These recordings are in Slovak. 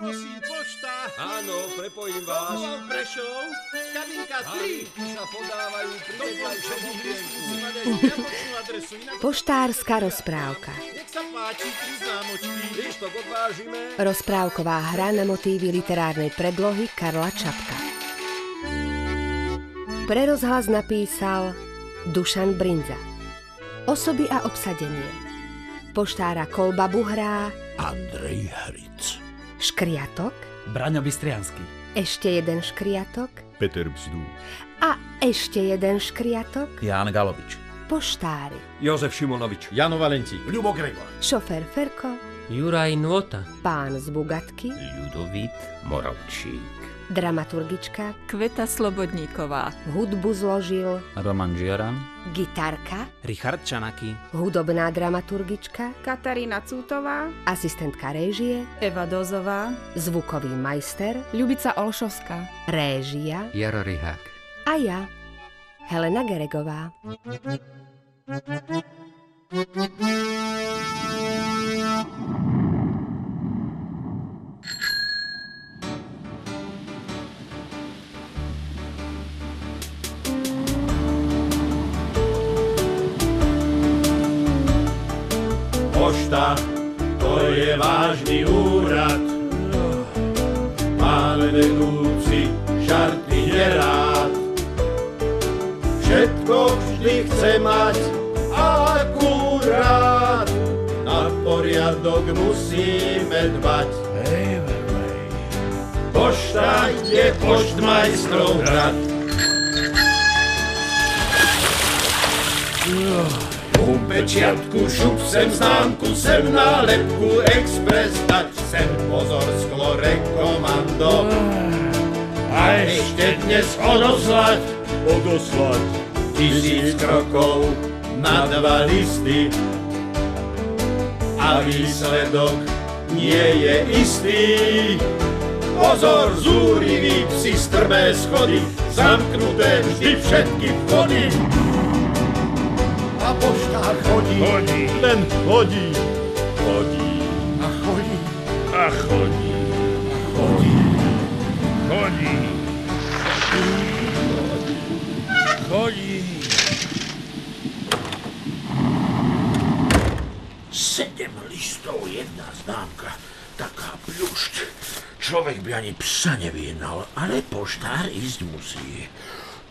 Prosím, pošta. Áno, prepojím vás. Volal Prešov, kabinka 3. Háriky sa podávajú pri vedľajšom okienku. Adresu, inak Poštárska rozprávka. nech sa páči, tri známočky. Lístok odvážime. Rozprávková hra na motívy literárnej predlohy Karla Čapka. Pre rozhlas napísal Dušan Brinza. Osoby a obsadenie. Poštára Kolba Buhrá, Andrej Hric. Škriatok, Braňo Bystriansky. ešte jeden škriatok Peter Bzdú. a ešte jeden škriatok, Ján Galovič. poštári. Jozef Šimonovič. Jano Valentík. Ľubo Gregor. Šofer Ferko, Juraj Nôta. pán z Bugatky, Ľudovít Moravčík. Dramaturgička, Kveta Slobodníková. hudbu zložil, Roman Žiaran. gitarka, Richard Čanaky. hudobná dramaturgička, Katarína Cútová. asistentka réžie, Eva Dozová. zvukový majster, Ľubica Olšovská. réžia Jaro Rihák. a ja, Helena Geregová. Pošta, to je vážny úrad. Pán vedúci šarty nerád. Všetko vždy chce mať akurát. Na poriadok musíme dbať. Pošta je poštmajstrov hrad. U pečiatku šup sem známku, sem nálepku, expres dať, sem pozor, sklo rekomando. A ešte dnes odoslať, odoslať, tisíc krokov na dva listy. A výsledok nie je istý. Pozor, zúriví psi, strmé schody, zamknuté vždy všetky vchody. A chodí, chodí, len chodí, chodí. A chodí, a chodí, a chodí, chodí, chodí. Sedem listov, jedna známka, taká pľušť. Človek by ani psa nevyjednal, ale poštár ísť musí.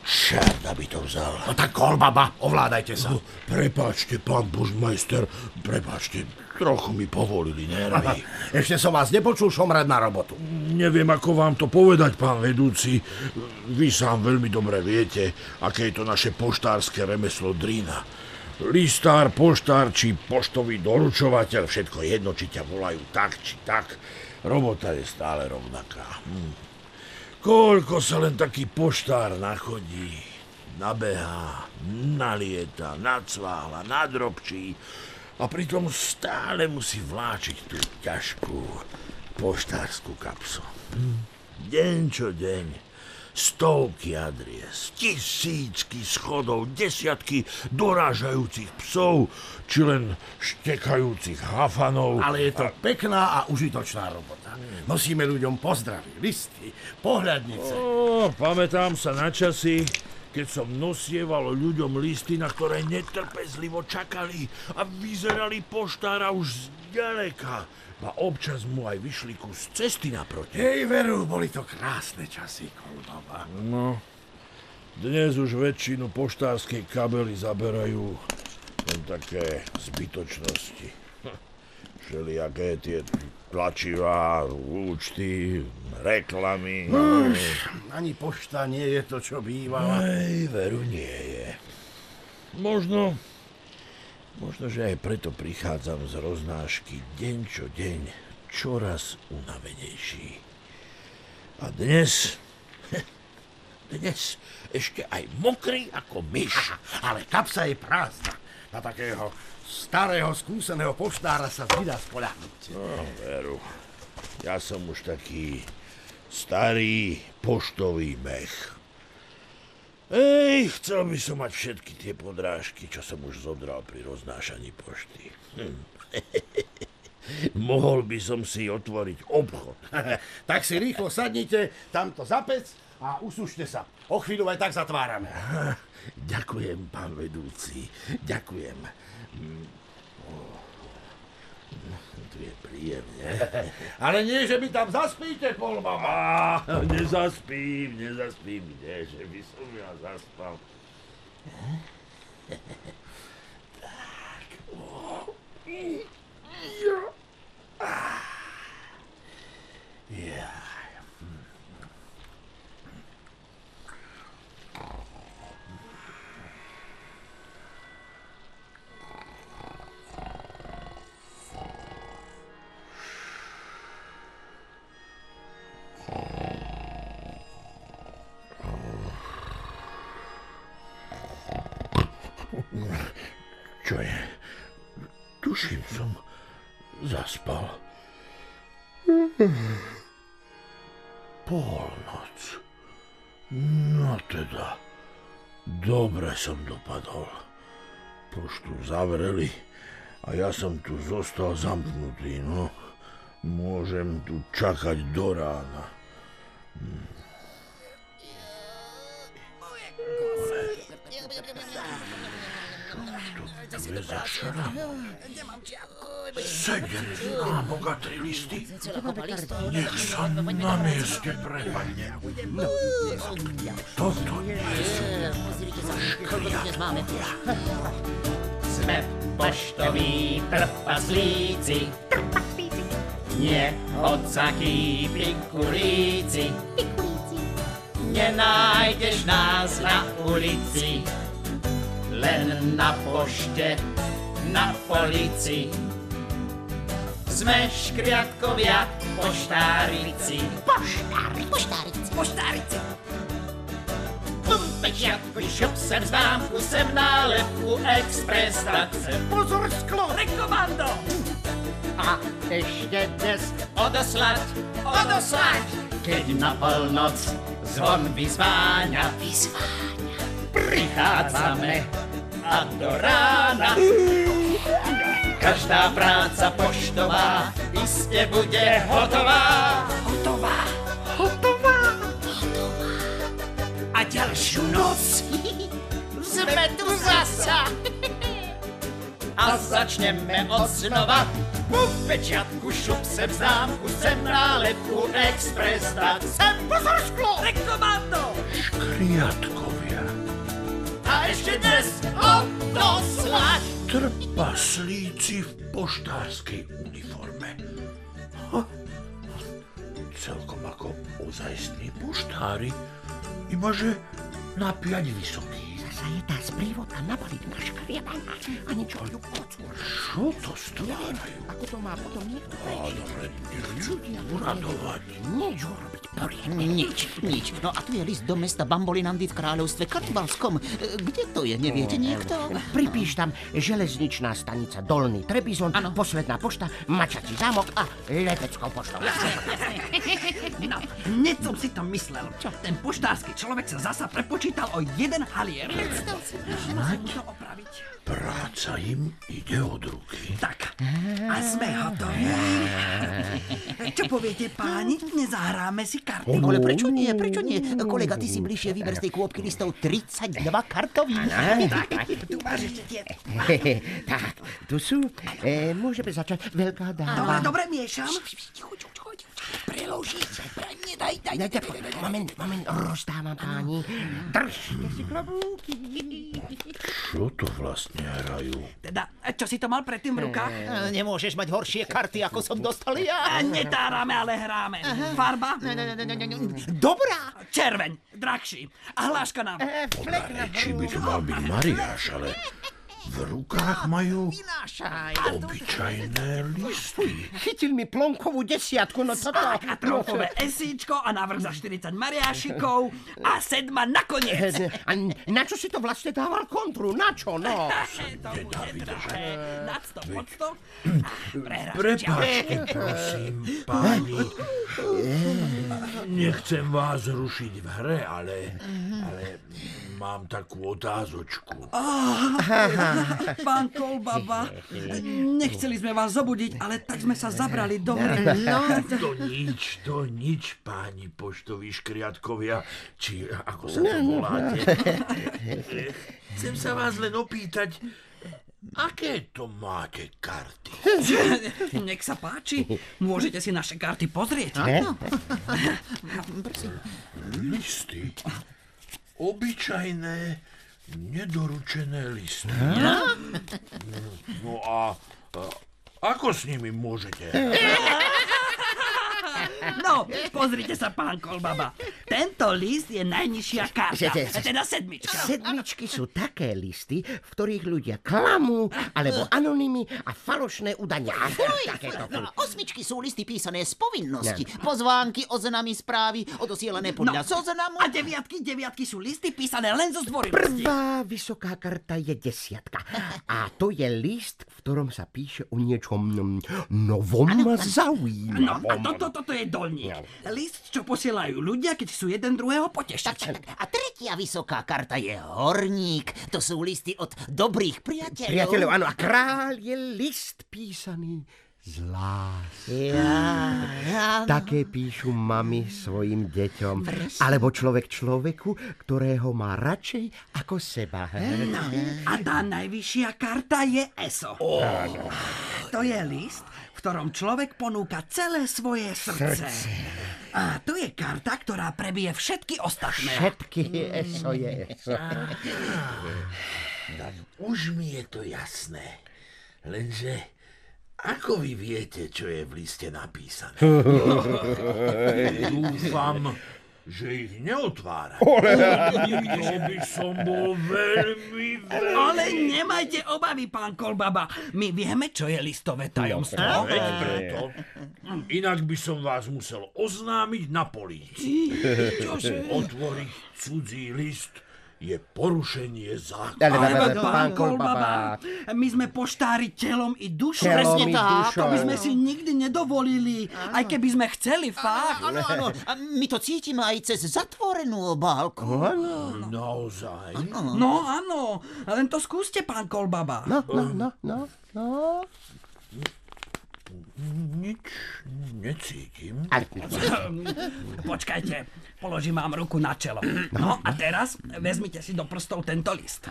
Čert, aby to vzal. No tak kolbaba, ovládajte sa. No, prepáčte, pán bužmajster, prepáčte, trochu mi povolili nervy. Ešte som vás nepočul šomrať na robotu. Neviem, ako vám to povedať, pán vedúci. Vy sám veľmi dobre viete, aké je to naše poštárske remeslo Drina. Listár, poštár či poštový doručovateľ, všetko jedno, či ťa volajú tak, či tak. Robota je stále rovnaká. Hm. Koľko sa len taký poštár nachodí, nabehá, nalieta, nacvála, nadrobčí a pritom stále musí vláčiť tú ťažkú poštárskú kapsu. Hm. Deň čo deň. Stovky adries, tisícky schodov, desiatky dorážajúcich psov, či len štekajúcich hafanov. Ale je to pekná a užitočná robota. Nosíme ľuďom pozdravy, listy, pohľadnice. Ó, pamätám sa na časy, keď som nosieval ľuďom listy, na ktoré netrpezlivo čakali a vyzerali poštára už zďaleka. A občas mu aj vyšli kus cesty naproti. Hej, veru, boli to krásne časy, kolbaba. No, dnes už väčšinu poštárskej kabely zaberajú len také zbytočnosti. Všelijaké tie tlačivá, účty, reklamy. Už, ani pošta nie je to, čo bývala. Aj, veru nie je. Možno, možno, že aj preto prichádzam z roznášky deň čo deň čoraz unavenejší. A dnes, dnes ešte aj mokrý ako myš. Ale kapsa je prázdna. Na takého starého, skúseného poštára sa vždy dá spoľahnúť. No, veru, ja som už taký starý poštový mech. Ej, chcel by som mať všetky tie podrážky, čo som už zobral pri roznášaní pošty. Hm. Mohol by som si otvoriť obchod. tak si rýchlo sadnite tamto za pec a usušte sa. O chvíľu aj tak zatvárame. Ďakujem, pán vedúci. Ďakujem. Mm. Tu je príjemne. Ale nie, že mi tam zaspíte, polmama. Nezaspím, nezaspím. Nie, že by som ja zaspal. Tak. ó. Ja. Á. som dopadol. Poštu zavreli a ja som tu zostal zamknutý, no. Môžem tu čakať do rána. Tu je za čara. Sedem na bogaté listy. Nech sa na mieste prepadne. Toto nie sú škriatkovia. Sme poštoví trpaslíci. Nie odsaky pikulíci. Nenájdeš nás na ulici. Len na pošte, na polici. Sme škriatkovia poštárici. Poštári, poštárici. Poštárici. Pečiatku, šup sem známku, sem nálepku, expres, tak sem pozor sklo, rekomando. A ešte dnes odoslať, odoslať, keď na polnoc zvon vyzváňa, vyzváňa. Prichádzame a do rána každá práca poštová iste bude hotová. Hotová, hotová, hotová. A ďalšiu noc sme tu zasa. A začneme od znova. Po pečiatku šup sem známku, sem nálepku, expres, tak sem pozor šklo, rekomando. Škriatkovia. A ešte dnes odoslať. Trpaslíci v poštárskej uniforme. Ha, celkom ako ozajstní poštári, ibaže na piať vysoký. Je tá sprievodka nabaliť na škriabana a niečo ju kocu. Čo to stvárajú? Ako to má potom niekto Ale nechcú uradovať. niečo robiť poriadne. Nič, nič. No a tu je list do mesta Bambolinandy v kráľovstve Karnivalskom. E, Kde to je, neviete niekto? Pripíš tam železničná stanica Dolný Trebizon, posledná pošta, Mačatý zámok a leteckou poštou. No, hneď som si to myslel. Čo? Ten poštársky človek sa zasa prepočítal o jeden halier. Opraviť. Práca im ide od ruky. Tak, a sme hotoví. Čo poviete, páni? Nezahráme si karty? Ale prečo nie, prečo nie? Kolega, ty si bližšie vyber z tej kôpky listov 32 kartových. Tu máš ešte tie. tak, tu sú. E, môžeme začať. Veľká Dobre, dáma. dobre, miešam. Preložiť. Nedaj, daj, Dajte, moment, moment, rozdávam páni. Držte si klobúky. Čo to vlastne hrajú? Teda, čo si to mal predtým v rukách? E, Nemôžeš mať horšie karty, ako som dostal ja. A netárame, ale hráme. Farba? Dobrá. Červeň, drahší. A hláška nám. Podľa rečí by to mal byť Mariáš, ale v rukách majú obyčajné listy. Chytil mi plonkovú desiatku, no toto... A trofové esíčko a návrh za 40 mariášikov a sedma nakoniec. A na čo si to vlastne dával kontru? Na čo, no? To bude drahé. Nad 100, pod 100. Prehráš Prepáčte, prosím, páni, Nechcem vás rušiť v hre, ale, ale mám takú otázočku. Pán Kolbaba, nechceli sme vás zobudiť, ale tak sme sa zabrali do hry. To nič, to nič, páni poštoví škriatkovia, či ako sa to voláte. Chcem sa vás len opýtať, aké to máte karty? Nech sa páči, môžete si naše karty pozrieť. Listy. Obyčajné, nedoručené listy. No a, a ako s nimi môžete? No, pozrite sa, pán Kolbaba. Tento list je najnižšia karta, teda sedmička. Sedmičky sú také listy, v ktorých ľudia klamú, alebo anonymy a falošné udania. Takéto. No, osmičky sú listy písané z povinnosti. Pozvánky, oznamy, správy, odosielané podľa zoznamu. No, A deviatky, deviatky sú listy písané len zo zdvorilosti. Prvá vysoká karta je desiatka. A to je list, v ktorom sa píše o niečom novom a No, zaujímavom. a toto, toto je dolník. List, čo posielajú ľudia, keď sú jeden druhého potešiť. A tretia vysoká karta je horník. To sú listy od dobrých priateľov. Priateľov, áno, a kráľ je list písaný z lásky. Ja, Také píšu mami svojim deťom. Alebo človek človeku, ktorého má radšej ako seba. A tá najvyššia karta je ESO. To je list, v ktorom človek ponúka celé svoje srdce. A tu je karta, ktorá prebije všetky ostatné. Všetky eso je eso. Už mi je to jasné. Lenže ako vy viete, čo je v liste napísané? Dúfam, že ich neotvára. To by som bol veľmi, veľmi... Ale nemajte obavy, pán Kolbaba. My vieme, čo je listové tajomstvo. Veď preto. Inak by som vás musel oznámiť na polícii. Otvoriť cudzí list je porušenie zákona. Ale, ale, Ale ale, pán Kolbaba, my sme poštári telom i dušou. I tak. To by sme si nikdy nedovolili, aj keby sme chceli, fakt. Áno, áno. A my to cítime aj cez zatvorenú obálku. Naozaj? No áno, len to skúste, pán Kolbaba. no, no, no, no, no. Nič necítim. Počkajte, položím vám ruku na čelo. No a teraz vezmite si do prstov tento list.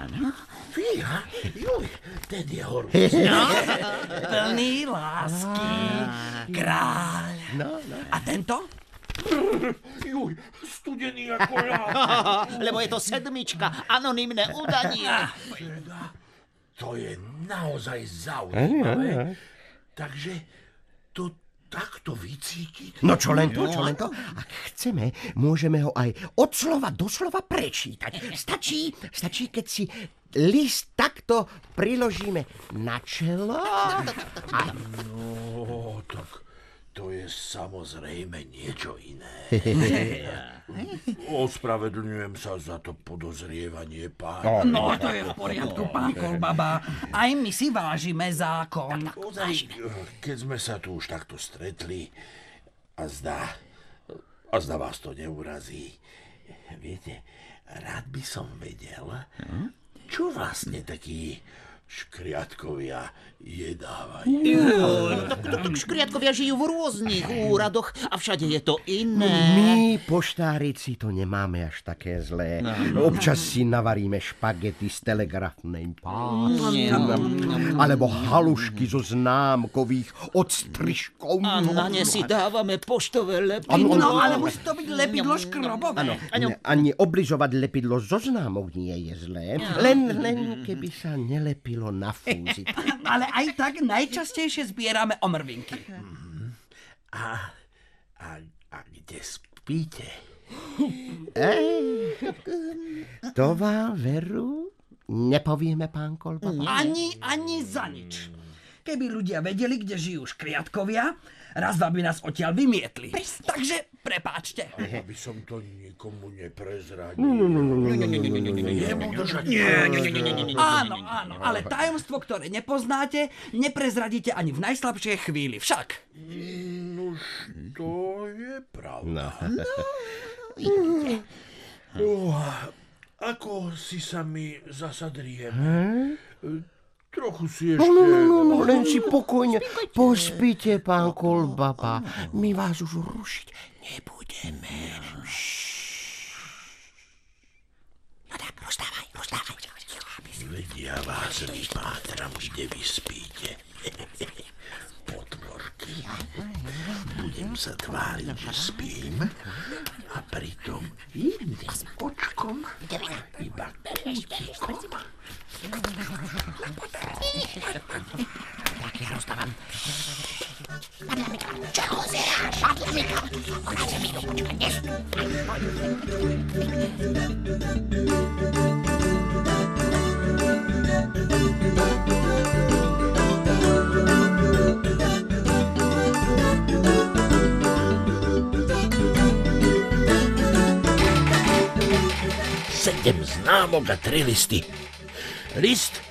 Fíha, juj, ten je horúci. Plný lásky, kráľ. A tento? Juj, studený ako ľad. Lebo je to sedmička, anonymné udanie. To je naozaj zaujímavé. Takže to takto vycítiť? No čo len to, čo len to. Ak chceme, môžeme ho aj od slova do slova prečítať. Stačí, stačí, keď si list takto priložíme na čelo. A No, tak to je samozrejme niečo iné. Ospravedlňujem sa za to podozrievanie pána. No, to je v poriadku, pán Kolbaba. Aj my si vážime zákon. Ozaj, keď sme sa tu už takto stretli, a zdá, a zdá vás to neurazí. Viete, rád by som vedel, čo vlastne takí škriatkovia jedávajú. Tak škriatkovia žijú v rôznych úradoch a všade je to iné. my, poštárici, to nemáme až také zlé. Občas si navaríme špagety z telegrafnej pásy. Alebo halušky zo známkových odstrižkov. A na ne si dávame poštové lepidlo. No, ale musí to byť lepidlo škrobové. Ani obližovať lepidlo zo známok nie je zlé. Len, len keby sa nelepilo na fúzi. Ale aj tak najčastejšie zbierame omrvinky. A, a, a kde spíte? Ej, to vám veru nepovieme, pán Kolba. Ani, ani za nič. Keby ľudia vedeli, kde žijú škriatkovia, raz by nás odtiaľ vymietli. Takže prepáčte. Aby som to nikomu neprezradil. Áno, áno, ale tajomstvo, ktoré nepoznáte, neprezradíte ani v najslabšej chvíli. Však. No Nuž, to je pravda. No. No, ako si sa mi zasadriem? Trochu si ešte... No, no, no, no, len si pokojne pospíte, pán Kolbaba. My vás už rušiť nebudeme. No tak, rozdávaj, rozdávaj. Vedia vás vypátram, kde vy spíte. Potvorky. Budem sa tváriť, že spím a pritom jedným očkom iba kútikom. Dakle, Jaroslavam. Padla mi kam. Čeho se ja? Padla mi kam. Ona se mi Sedem znamo ga trilisti. List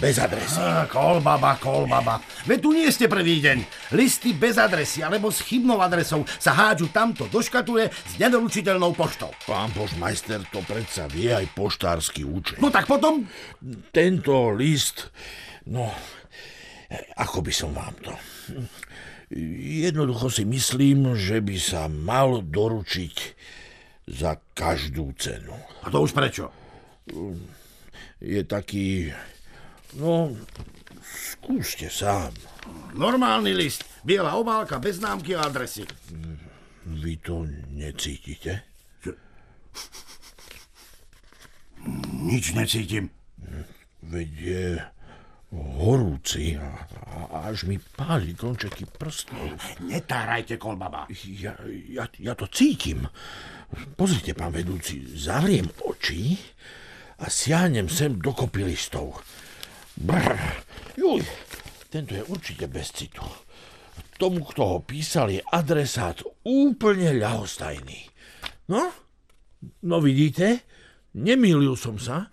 bez adresy. Á, kolbaba, kolbaba. Veď tu nie ste prvý deň. Listy bez adresy alebo s chybnou adresou sa hádžu tamto do škatule s nedoručiteľnou poštou. Pán poštmajster to predsa vie aj poštársky účet. No tak potom... Tento list, no, ako by som vám to... Jednoducho si myslím, že by sa mal doručiť za každú cenu. A to už prečo? Je taký... No, skúste sám. Normálny list. Biela obálka bez známky a adresy. Vy to necítite? Nič necítim. Veď je horúci a, a až mi páli končeky prstov. Netárajte, kolbaba. Ja, ja, ja to cítim. Pozrite, pán vedúci, zavriem oči a siahnem sem dokopy listov. Brr, juj, tento je určite bez citu. Tomu, kto ho písal, je adresát úplne ľahostajný. No, no vidíte, nemýlil som sa.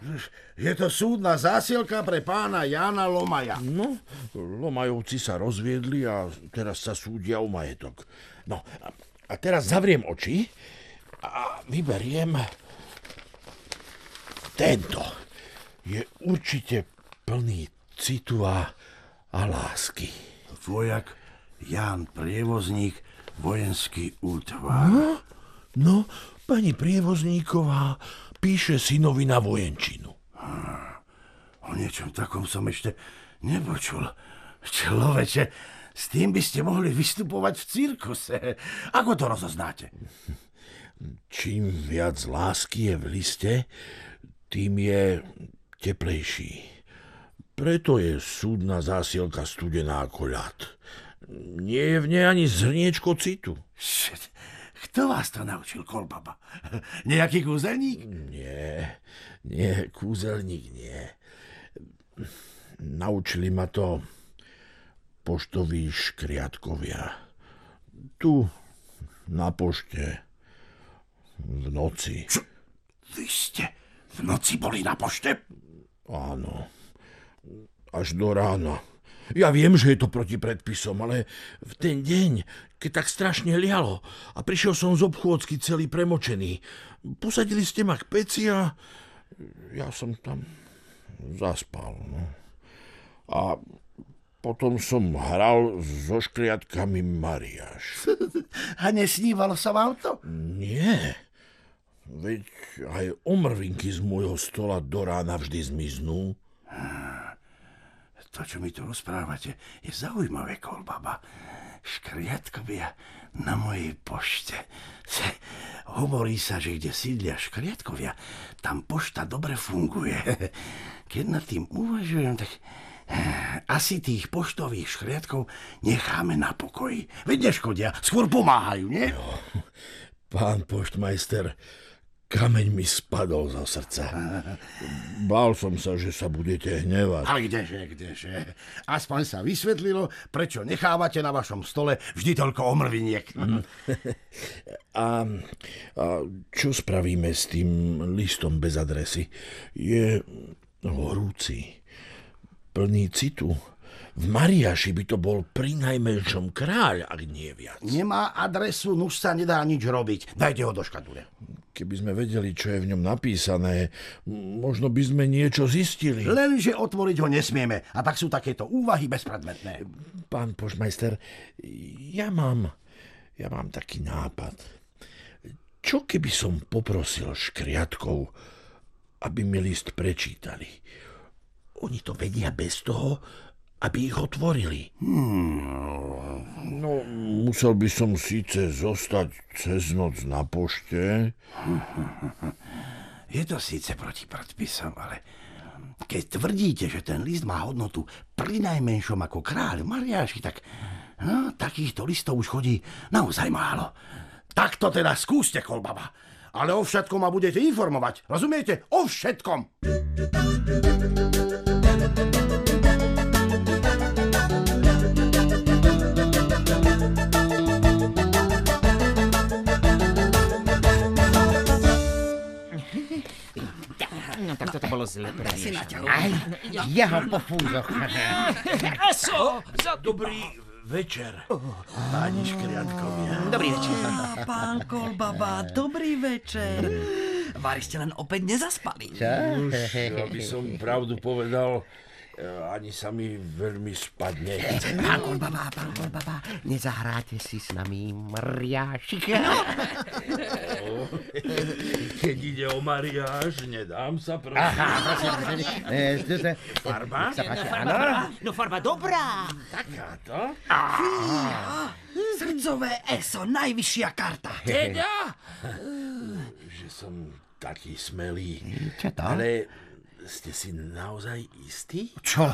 Je to súdna zásielka pre pána Jána Lomaja. No, Lomajovci sa rozviedli a teraz sa súdia o majetok. No, a, a teraz zavriem oči a vyberiem tento. Je určite plný citu a, a lásky. Vojak Ján Prievozník, vojenský útvar. No, no, pani Prievozníková píše synovi na vojenčinu. O niečom takom som ešte nepočul. Človeče, s tým by ste mohli vystupovať v cirkuse. Ako to rozoznáte? Čím viac lásky je v liste, tým je teplejší. Preto je súdna zásielka studená ako ľad. Nie je v nej ani zrniečko citu. Šet, kto vás to naučil, Kolbaba? Nejaký kúzelník? Nie, nie, kúzelník nie. Naučili ma to poštoví škriatkovia. Tu, na pošte, v noci. Čo? Vy ste v noci boli na pošte? Áno, až do rána. Ja viem, že je to proti predpisom, ale v ten deň, keď tak strašne lialo a prišiel som z obchôdzky celý premočený, posadili ste ma k peci a ja som tam zaspal. No. A potom som hral so škriatkami Mariáš. A nesnívalo sa vám to? Nie. Veď aj omrvinky z môjho stola do rána vždy zmiznú. To, čo mi tu rozprávate, je zaujímavé, kolbaba. Škriatkovia na mojej pošte. Hovorí sa, že kde sídlia škriatkovia, tam pošta dobre funguje. Keď nad tým uvažujem, tak eh, asi tých poštových škriatkov necháme na pokoji. Veď neškodia, skôr pomáhajú, nie? No, pán poštmajster, kameň mi spadol zo srdca. Bál som sa, že sa budete hnevať. Ale kdeže, kdeže. Aspoň sa vysvetlilo, prečo nechávate na vašom stole vždy toľko omrviniek. A, a čo spravíme s tým listom bez adresy? Je horúci, plný citu. V Mariaši by to bol pri najmenšom kráľ, ak nie viac. Nemá adresu, nuž sa nedá nič robiť. Dajte ho do škatule. Keby sme vedeli, čo je v ňom napísané, možno by sme niečo zistili. Lenže otvoriť ho nesmieme. A tak sú takéto úvahy bezpredmetné. Pán pošmajster, ja mám, ja mám taký nápad. Čo keby som poprosil škriatkov, aby mi list prečítali? Oni to vedia bez toho, aby ich otvorili. Hmm. No, musel by som síce zostať cez noc na pošte. Je to síce proti predpisom, ale keď tvrdíte, že ten list má hodnotu pri najmenšom ako kráľ Mariáši, tak no, takýchto listov už chodí naozaj málo. Tak to teda skúste, kolbaba. Ale o všetkom ma budete informovať. Rozumiete? O všetkom. No tak toto bolo zle naťahol. Aj, jeho po fúzoch. Eso! Dobrý večer, páni škriatkovia. Dobrý večer. Á, pán Kolbaba, dobrý večer. Vari ste len opäť nezaspali. Už, aby som pravdu povedal, ani sa mi veľmi spať nechce. Pán Kolbaba, pán Kolbaba, nezahráte si s nami Mariášika? Keď ide o mariáž, nedám sa prosím. Aha, prosím, prosím. Eh, Farba? Sa páči, áno. No farba dobrá. Takáto? Srdcové ESO, najvyššia karta. Teda? Že som taký smelý. Čo to? Ale ste si naozaj istí? Čo?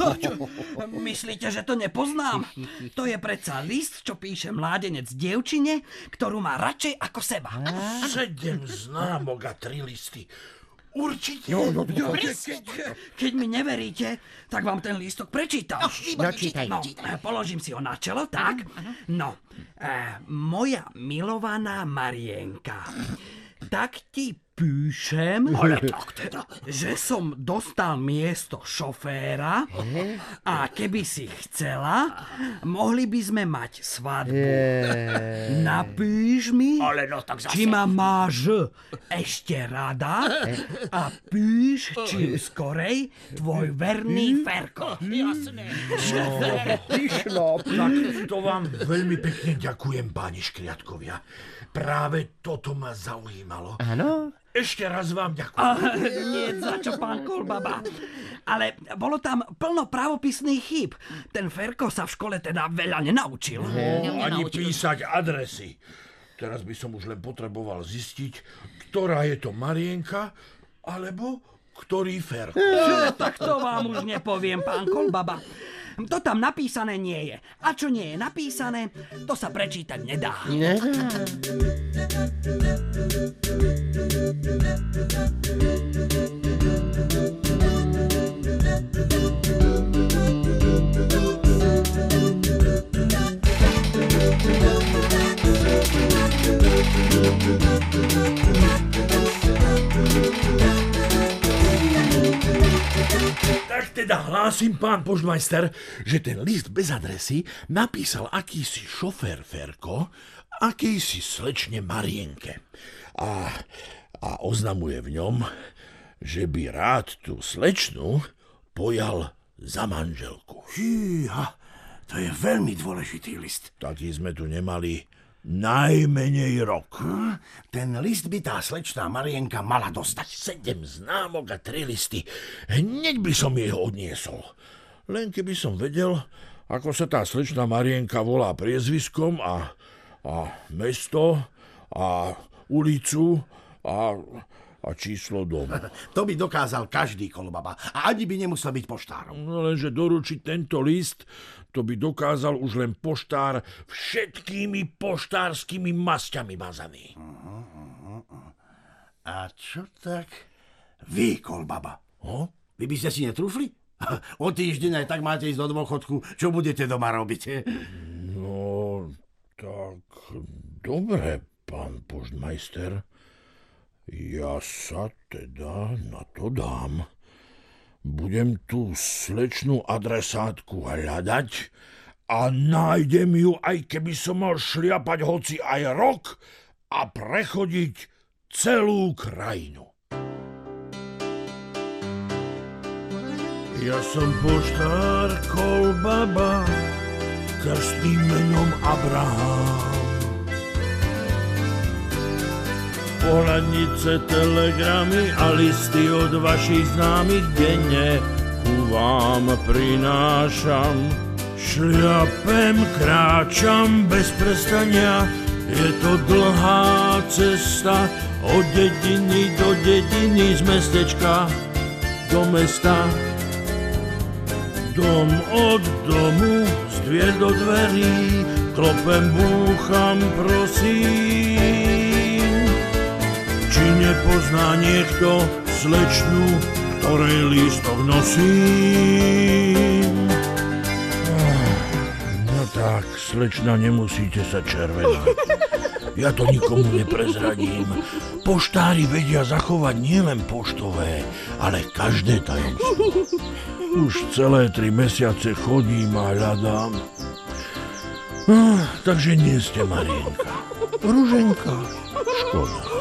Myslíte, že to nepoznám? To je predsa list, čo píše mládenec dievčine, ktorú má radšej ako seba. Sedem známok a tri listy. Určite. No, no, Jo, no, keď, keď mi neveríte, tak vám ten lístok prečítam. No, čítaj. No, eh, položím si ho na čelo, tak? No, eh, moja milovaná Marienka, tak ti píšem, ale tak teda, že som dostal miesto šoféra a keby si chcela, mohli by sme mať svadbu. Napíš mi, Ale no tak zase. či ma máš ešte rada a píš čím skorej tvoj verný Ferko. Jasné. Pyšno. Tak to vám veľmi pekne ďakujem, páni škriatkovia. Práve toto ma zaujímalo. Áno? Ešte raz vám ďakujem. Nie za čo, pán Kolbaba. Ale bolo tam plno pravopisných chýb. Ten Ferko sa v škole teda veľa nenaučil. Ani písať adresy. Teraz by som už len potreboval zistiť, ktorá je to Marienka, alebo ktorý Ferko. Tak to vám už nepoviem, pán Kolbaba. To tam napísané nie je. A čo nie je napísané, to sa prečítať nedá. Tak teda hlásim, pán požmajster, že ten list bez adresy napísal akýsi šofér Ferko akýsi slečne Marienke. A, a oznamuje v ňom, že by rád tú slečnu pojal za manželku. Fíha, to je veľmi dôležitý list. Taký sme tu nemali najmenej rok. Hm? Ten list by tá slečná Marienka mala dostať. Sedem známok a tri listy. Hneď by som jej odniesol. Len keby som vedel, ako sa tá slečná Marienka volá priezviskom a, a mesto a ulicu a, a číslo domu. To by dokázal každý kolbaba. A ani by nemusel byť poštárom. No lenže doručiť tento list, to by dokázal už len poštár všetkými poštárskymi masťami mazaný. A čo tak vy, kolbaba? Ho? Vy by ste si netrúfli? O týždeň aj tak máte ísť do dôchodku. Čo budete doma robiť? No, tak dobre, pán poštmajster. Ja sa teda na to dám. Budem tú slečnú adresátku hľadať a nájdem ju, aj keby som mal šliapať hoci aj rok a prechodiť celú krajinu. Ja som poštár Kolbaba, krstným menom Abraham. Pohľadnice, telegramy a listy od vašich známych denne ku vám prinášam. Šľapem, kráčam bez prestania, je to dlhá cesta od dediny do dediny z mestečka do mesta. Dom od domu, z dvier do dverí, klopem, búcham, prosím. Nepozná niekto slečnu, ktorej lístok nosím? No tak, slečna, nemusíte sa červenať. Ja to nikomu neprezradím. Poštári vedia zachovať nielen poštové, ale každé tajomstvo. Už celé tri mesiace chodím a hľadám. Ah, takže nie ste Marienka. Ruženka. Škoda.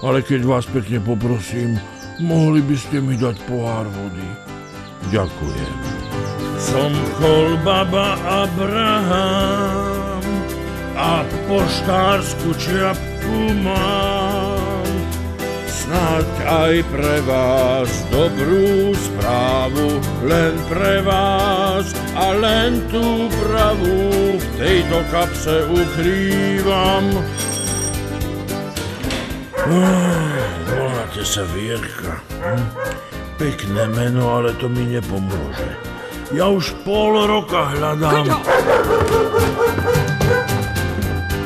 Ale keď vás pekne poprosím, mohli by ste mi dať pohár vody. Ďakujem. Som Kolbaba Abraham a poštársku čiapku mám. Snáď aj pre vás dobrú správu, len pre vás a len tú pravú v tejto kapse ukrývam. Ah, Voláte sa Vierka. Hm? Pekné meno, ale to mi nepomôže. Ja už pol roka hľadám.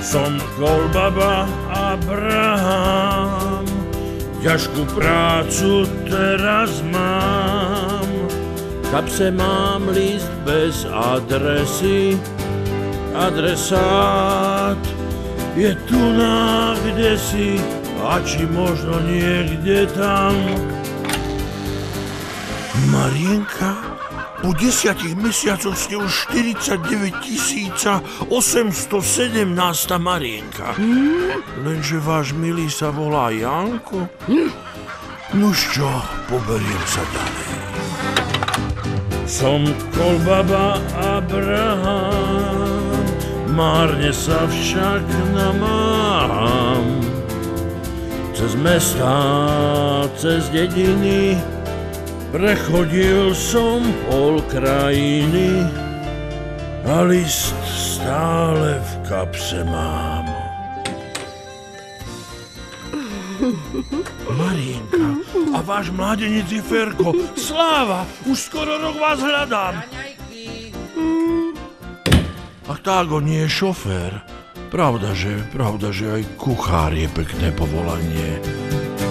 Som Kolbaba Abraham, ťažkú prácu teraz mám. Kapse mám list bez adresy, adresát je tu na kde si a či možno niekde tam. Marienka? Po desiatich mesiacoch ste už 49 817 Marienka. Lenže váš milý sa volá Janko. Nuž čo, poberiem sa ďalej. Som Kolbaba Abraham, márne sa však namáham. Cez mesta, cez dediny, Prechodil som pol krajiny a list stále v kapse mám. Marienka, a váš mladenec je Ferko. Sláva, už skoro rok vás hľadám. Ach tak, on nie je šofér. Pravda, že, pravda, že aj kuchár je pekné povolanie.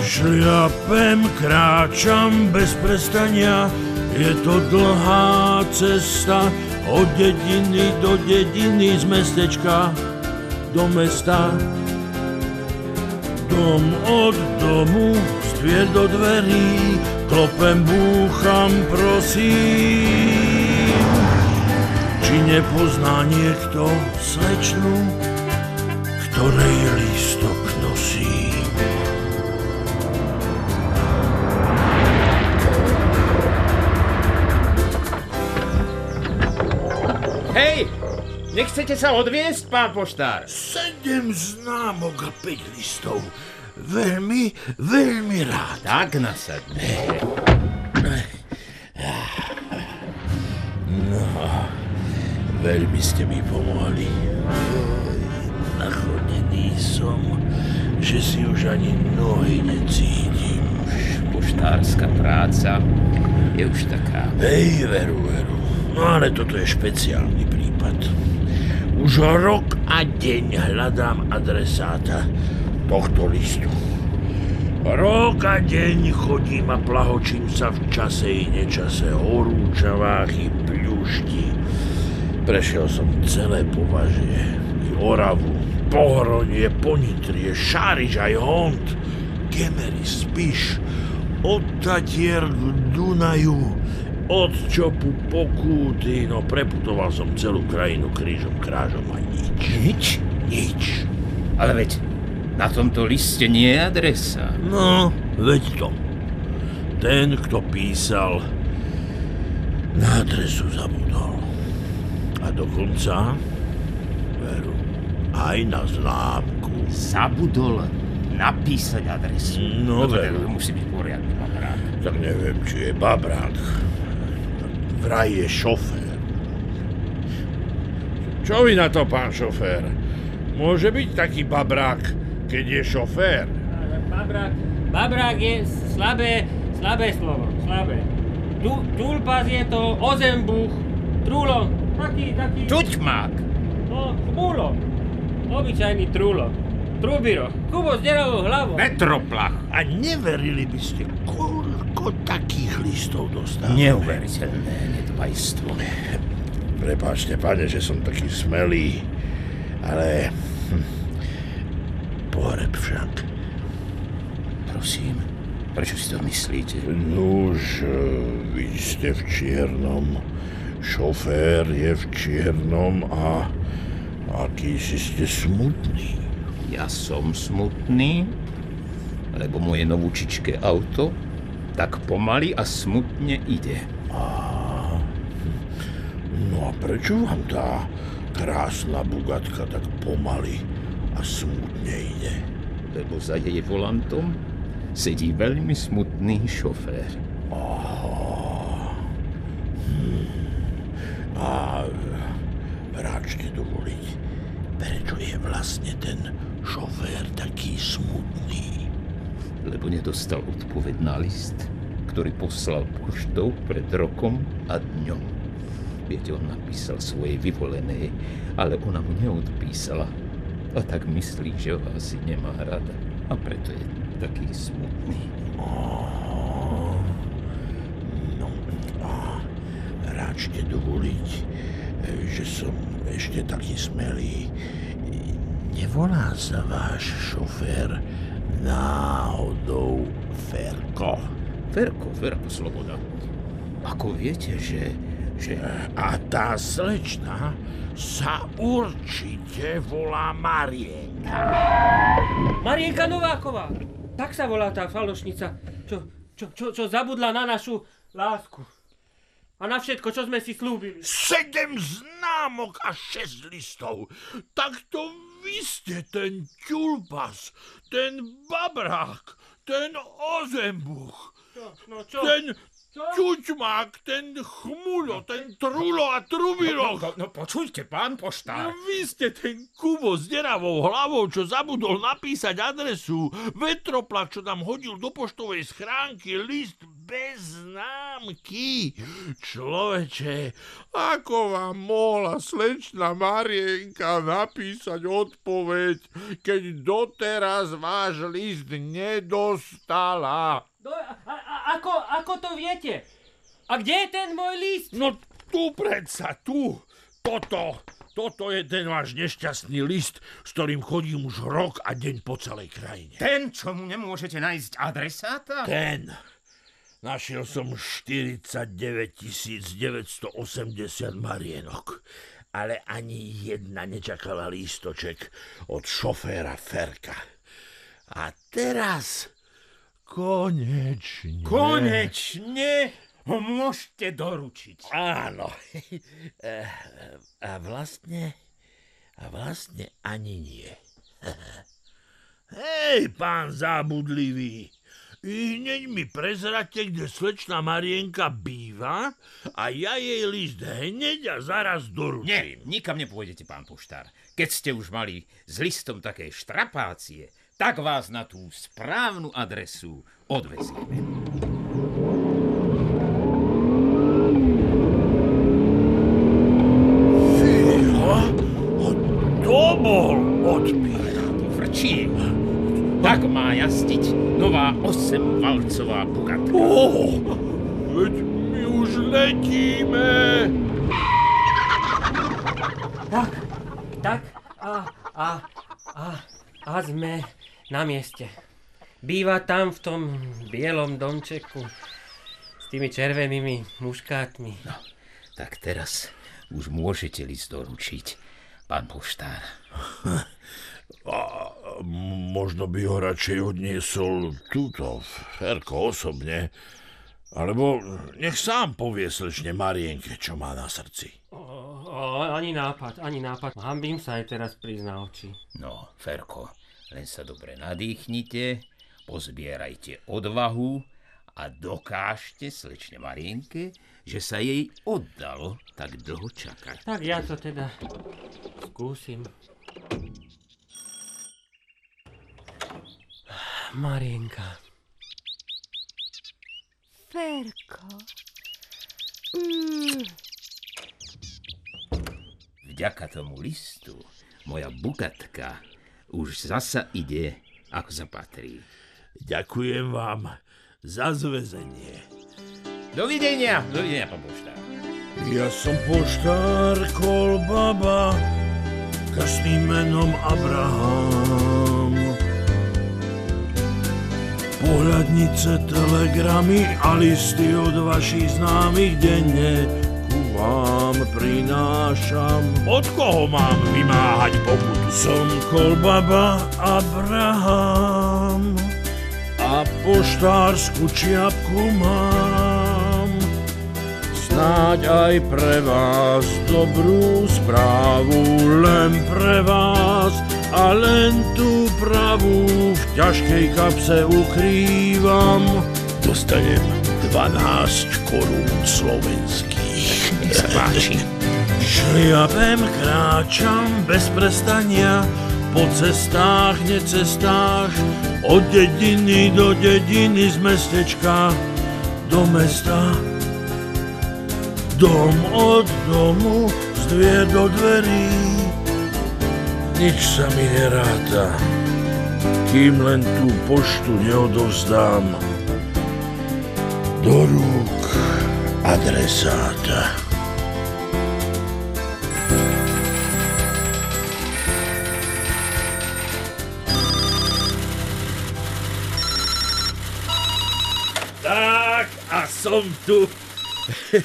Šľapem, kráčam bez prestania, je to dlhá cesta od dediny do dediny z mestečka do mesta. Dom od domu, z dvier do dverí, klopem, búcham, prosím. Či nepozná niekto slečnu, ktorej lístok nosím? Hej! Nechcete sa odviesť, pán poštár? Sedem známok a 5 listov. Veľmi, veľmi rád. Tak nasadne. No, veľmi ste mi pomohli. Nachodený som, že si už ani nohy necítim. Poštárska práca je už taká. Hej, veru, veru. No ale toto je špeciálny prípad. Už rok a deň hľadám adresáta tohto listu. Rok a deň chodím a plahočím sa v čase i nečase horúčavách i pľušti. Prešiel som celé považie, i Oravu, Pohronie, Ponitrie, Šáriž aj Hont, Gemery, Spiš, Od Tatier k Dunaju, od Čopu po Kúty, no preputoval som celú krajinu krížom krážom a nič. Nič? Nič. Ale veď na tomto liste nie je adresa. No, veď to. Ten, kto písal, na adresu zabudol. A dokonca, aj na známku. Zabudol napísať adresu. No, to veru. musí byť poriadny babrák. Tak neviem, či je babrák. Vraj je šofér. Čo vy na to, pán šofér? Môže byť taký babrák, keď je šofér? Babrák, babrák je slabé, slabé slovo, slabé. Tu, tulpas je to ozembuch, trulo, taký, taký... Čučmák. No, chmúlo, obyčajný trulo. Trubiro, kubo s deravou hlavou. Vetroplach. A neverili by ste, koľko takých listov dostal. Neuveriteľné nedbajstvo. Prepáčte, pane, že som taký smelý, ale... Hm, pohreb však. Prosím, prečo si to myslíte? Nuž, e, vy ste v čiernom, šofér je v čiernom a aký si ste smutný. Ja som smutný, lebo moje novúčičké auto tak pomaly a smutne ide. No a prečo vám tá krásna bugatka tak pomaly a smutne ide? Lebo za jej volantom sedí veľmi smutný šofér. A ráčte dovoliť, prečo je vlastne ten šofér taký smutný? Lebo nedostal odpoveď na list, ktorý poslal poštou pred rokom a dňom. Viete, on napísal svojej vyvolenej, ale ona mu neodpísala. A tak myslí, že ho asi nemá rada. A preto je taký smutný. No a ráčte dovoliť, že som ešte taký smelý. Nevolá sa váš šofér náhodou Ferko? Ferko, Ferko, sloboda. Ako viete, že... že... A tá slečna sa určite volá Marienka. Marienka Nováková. Tak sa volá tá falošnica, čo, čo, čo, čo zabudla na našu lásku. A na všetko, čo sme si slúbili. Sedem známok a šesť listov. Tak to vy ste ten ťulpas, ten babrák, ten ozembuch, No čo? ten čučmák, ten chmulo, ten trulo a trubilo. No, no počujte, pán poštár. No, vy ste ten kubo s deravou hlavou, čo zabudol napísať adresu, vetroplak, čo tam hodil do poštovej schránky, list bez známky. Človeče, ako vám mohla slečna Marienka napísať odpoveď, keď doteraz váš list nedostala? No, a, a, ako, ako to viete? A kde je ten môj list? No tu predsa, tu. Toto, toto je ten váš nešťastný list, s ktorým chodím už rok a deň po celej krajine. Ten, čo mu nemôžete nájsť adresáta? Ten. Našiel som 49 980 marienok, ale ani jedna nečakala lístoček od šoféra Ferka. A teraz konečne... Konečne ho môžete doručiť. Áno. A vlastne... A vlastne ani nie. Hej, pán zábudlivý, i hneď mi prezrate, kde slečna Marienka býva a ja jej list hneď a zaraz Nie, doručím. nikam nepôjdete, pán poštár. Keď ste už mali s listom také štrapácie, tak vás na tú správnu adresu odvezieme. Bol odpír. Frčí. Tak má jazdiť nová osemvalcová bugatka. Ó, veď my už letíme. Tak, tak, a, a, a, a sme na mieste. Býva tam v tom bielom domčeku s tými červenými muškátmi. No, tak teraz už môžete list doručiť, pán poštár. A možno by ho radšej odniesol túto, Ferko osobne. Alebo nech sám povie slečne Marienke, čo má na srdci. O, o, ani nápad, ani nápad. Hambím sa aj teraz prísť na oči. No, Ferko, len sa dobre nadýchnite, pozbierajte odvahu a dokážte slečne Marienke, že sa jej oddalo tak dlho čakať. Tak ja to teda skúsim. Marienka. Ferko. Mm. Vďaka tomu listu moja bukatka už zasa ide, ako sa patrí. Ďakujem vám za zväzenie. Dovidenia, dovidenia, pán poštár. Ja som poštár Kolbaba, krstným menom Abraham. Pohľadnice, telegramy a listy od vašich známych denne ku vám prinášam. Od koho mám vymáhať pokutu? Som Kolbaba Abraham a poštársku čiapku mám. Snáď aj pre vás dobrú správu, len pre vás a len tú pravú v ťažkej kapse ukrývam. Dostanem 12 korún slovenských. Nech sa páči. Šliapem, kráčam bez prestania, po cestách, necestách, od dediny do dediny z mestečka do mesta. Dom od domu, z dvier do dverí, nič sa mi neráta, kým len tú poštu neodovzdám do rúk adresáta. Tak a som tu.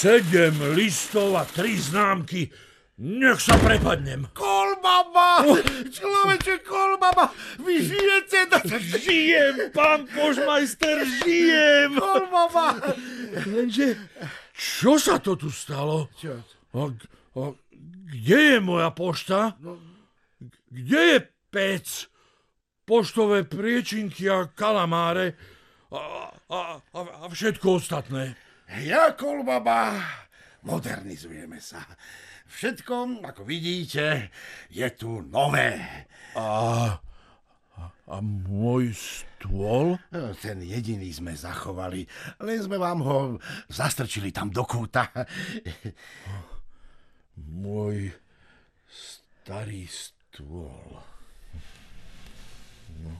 Sedem listov a tri známky. Nech sa prepadnem. Kolbaba! Človeče, kolbaba! Vy žijete? Žijem, pán požmajster, žijem! Kolbaba! Lenže, čo sa to tu stalo? Čo? A, a kde je moja pošta? Kde je pec? Poštové priečinky a kalamáre a, a, a, a všetko ostatné. Ja, Kolbaba, modernizujeme sa. Všetko, ako vidíte, je tu nové. A, a môj stôl? No, Ten jediný sme zachovali, len sme vám ho zastrčili tam do kúta. Môj starý stôl. No.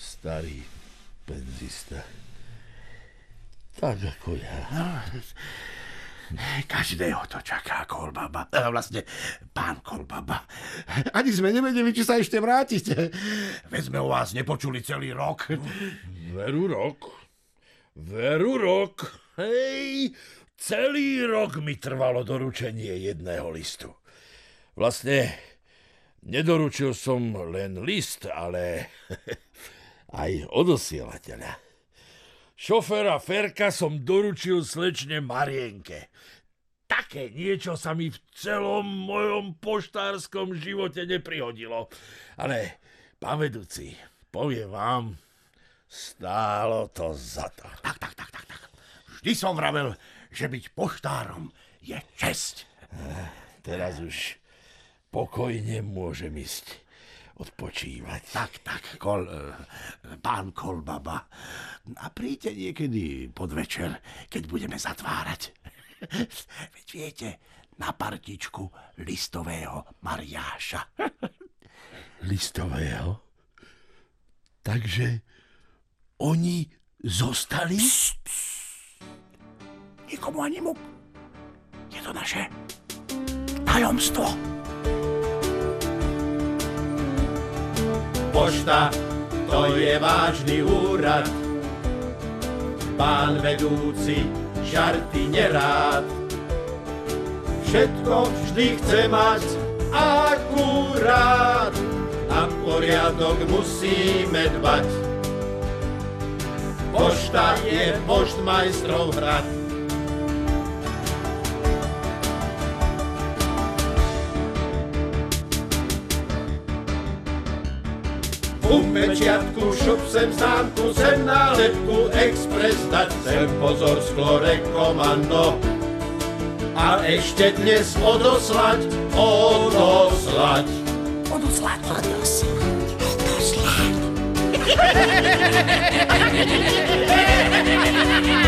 Starý penzista. Tak ako ja. Každého to čaká Kolbaba. Vlastne pán Kolbaba. Ani sme nevedeli, či sa ešte vrátite. Veď sme o vás nepočuli celý rok. Veru rok. Veru rok. Hej, celý rok mi trvalo doručenie jedného listu. Vlastne nedoručil som len list, ale aj odosielateľa. Šoféra Ferka som doručil slečne Marienke. Také niečo sa mi v celom mojom poštárskom živote neprihodilo. Ale, pán vedúci, poviem vám, stálo to za to. Tak, tak, tak, tak, tak. Vždy som vravel, že byť poštárom je česť. Teraz už pokojne môžem ísť odpočívať. Tak, tak, kol, e, pán Kolbaba. A príďte niekedy podvečer, keď budeme zatvárať. Veď viete, na partičku listového mariáša. Listového? Takže oni zostali? Nikomu ani muk. Je to naše tajomstvo. Pošta, to je vážny úrad. Pán vedúci, žarty nerád. Všetko vždy chce mať akurát. Na poriadok musíme dbať. Pošta je poštmajstrov hrad. U pečiatku, šup sem sámku sem nálepku, expres dať sem pozor, sklo rekomando. A ešte dnes odoslať, odoslať. Odoslať, odoslať, odoslať.